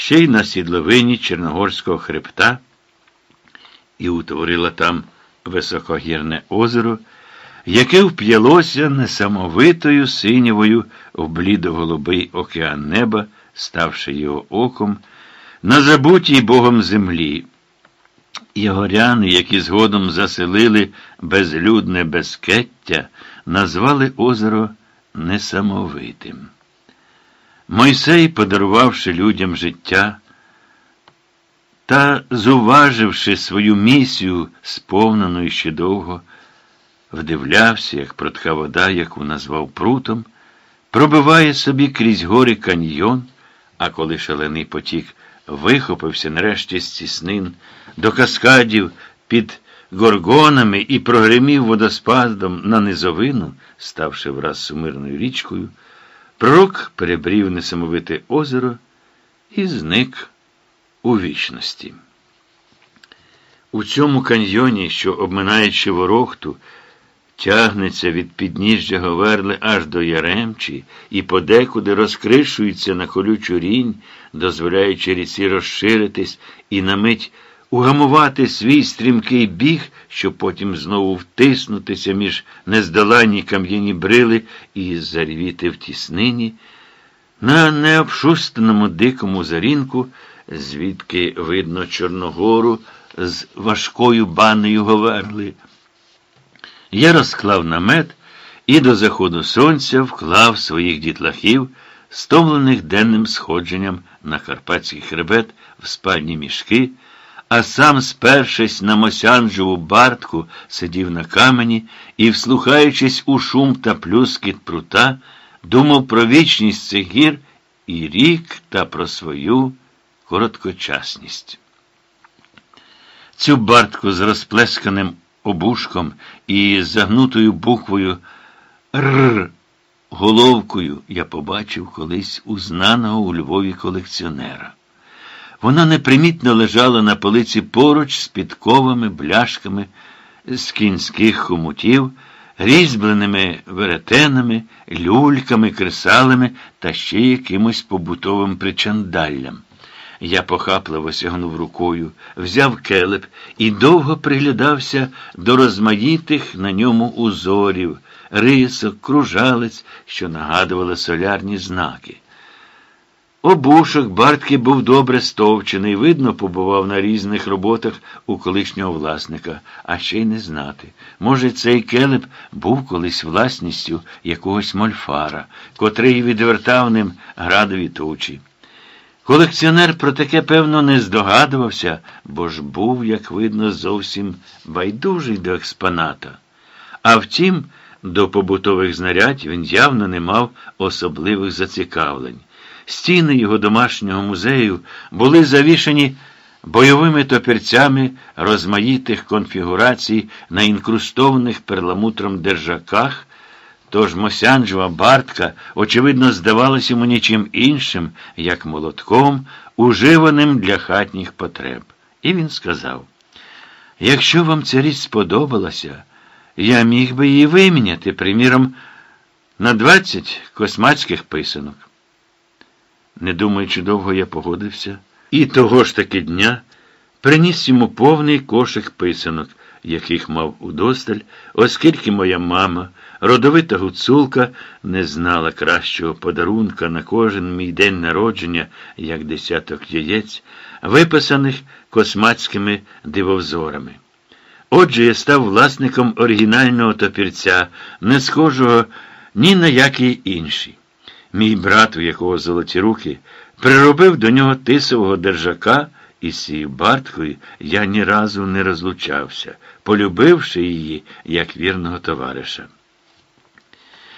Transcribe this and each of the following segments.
ще й на сідловині Чорногорського хребта і утворила там високогірне озеро, яке вп'ялося несамовитою синєвою в блідо-голубий океан неба, ставши його оком, на забутій Богом землі. І горяни, які згодом заселили безлюдне безкеття, назвали озеро несамовитим. Мойсей, подарувавши людям життя та зуваживши свою місію, сповнену ще довго, вдивлявся, як протка вода, яку назвав прутом, пробиває собі крізь гори каньйон, а коли шалений потік вихопився нарешті з тіснин до каскадів під горгонами і прогремів водоспадом на низовину, ставши враз сумирною річкою, пророк перебрів несамовите озеро і зник у вічності. У цьому каньйоні, що, обминаючи ворохту, тягнеться від підніжжя Говерли аж до Яремчі і подекуди розкришується на колючу рінь, дозволяючи ріці розширитись і на мить угамувати свій стрімкий біг, щоб потім знову втиснутися між нездоланні кам'яні брили і зарвіти в тіснині, на необшустаному дикому зарінку, звідки видно Чорногору з важкою банею Говерли. Я розклав намет і до заходу сонця вклав своїх дітлахів, стомлених денним сходженням на Карпатський хребет в спальні мішки, а сам, спершись на мосянжеву бартку, сидів на камені і, вслухаючись у шум та плюскіт прута, думав про вічність цих гір і рік та про свою короткочасність. Цю бартку з розплесканим обушком і загнутою буквою Р головкою я побачив колись узнаного у Львові колекціонера. Вона непримітно лежала на полиці поруч з підковами, бляшками з кінських хомутів, різьбленими веретенами, люльками, кресалами та ще якимось побутовим причандаллям. Я похапливо сягнув рукою, взяв келеп і довго приглядався до розмаїтих на ньому узорів, рисок, кружалець, що нагадували солярні знаки. Обушок Бартки був добре стовчений, видно, побував на різних роботах у колишнього власника, а ще й не знати. Може, цей келеп був колись власністю якогось мольфара, котрий відвертав ним градові тучі. Колекціонер про таке, певно, не здогадувався, бо ж був, як видно, зовсім байдужий до експоната. А втім, до побутових знарядь він явно не мав особливих зацікавлень. Стіни його домашнього музею були завішені бойовими топірцями розмаїтих конфігурацій на інкрустованих перламутром держаках. Тож Мосянджева бартка, очевидно, здавалась йому нічим іншим, як молотком, уживаним для хатніх потреб. І він сказав: якщо вам ця річ сподобалася, я міг би її виміняти, приміром, на двадцять космацьких писанок. Не думаючи довго, я погодився, і того ж таки дня приніс йому повний кошик писанок, яких мав удосталь, оскільки моя мама, родовита гуцулка, не знала кращого подарунка на кожен мій день народження, як десяток яєць, виписаних космацькими дивовзорами. Отже, я став власником оригінального топірця, не схожого ні на який інший. Мій брат, у якого золоті руки, приробив до нього тисового держака, і з цією барткою я ні разу не розлучався, полюбивши її як вірного товариша.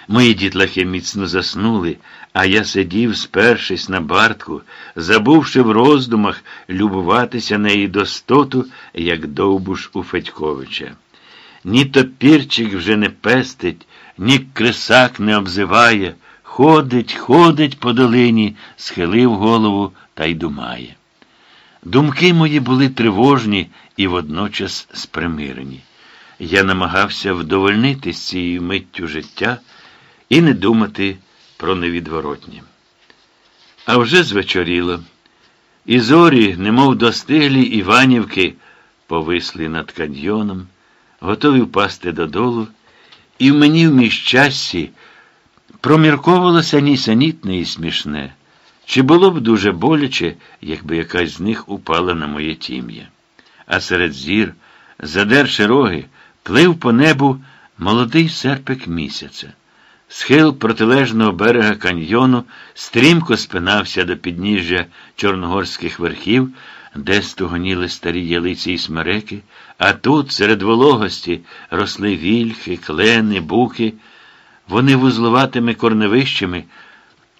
Мої дітлахи міцно заснули, а я сидів, спершись на бартку, забувши в роздумах любуватися неї достоту, як довбуш у Федьковича. Ні топірчик вже не пестить, ні кресак не обзиває. Ходить, ходить по долині, схилив голову та й думає. Думки мої були тривожні і водночас спримирені. Я намагався вдовольнити цією миттю життя і не думати про невідворотнє. А вже звечоріло. І зорі, немов достиглі Іванівки, повисли над каньйоном, готові впасти додолу, і в мені в міщасті промірковувалося нісенітне і смішне. Чи було б дуже боляче, якби якась з них упала на моє тім'я? А серед зір, задерши роги, плив по небу молодий серпик місяця. Схил протилежного берега каньйону стрімко спинався до підніжжя чорногорських верхів, де стогоніли старі ялиці і смереки, а тут, серед вологості, росли вільхи, клени, буки. Вони вузлуватими корневищами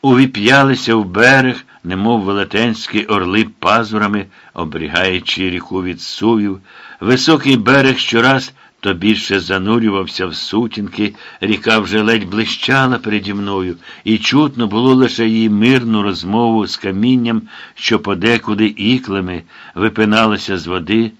увіп'ялися в берег, немов велетенські орли пазурами, оберігаючи ріку від сувів. Високий берег щораз то більше занурювався в сутінки, ріка вже ледь блищала переді мною, і чутно було лише її мирну розмову з камінням, що подекуди іклами випиналося з води.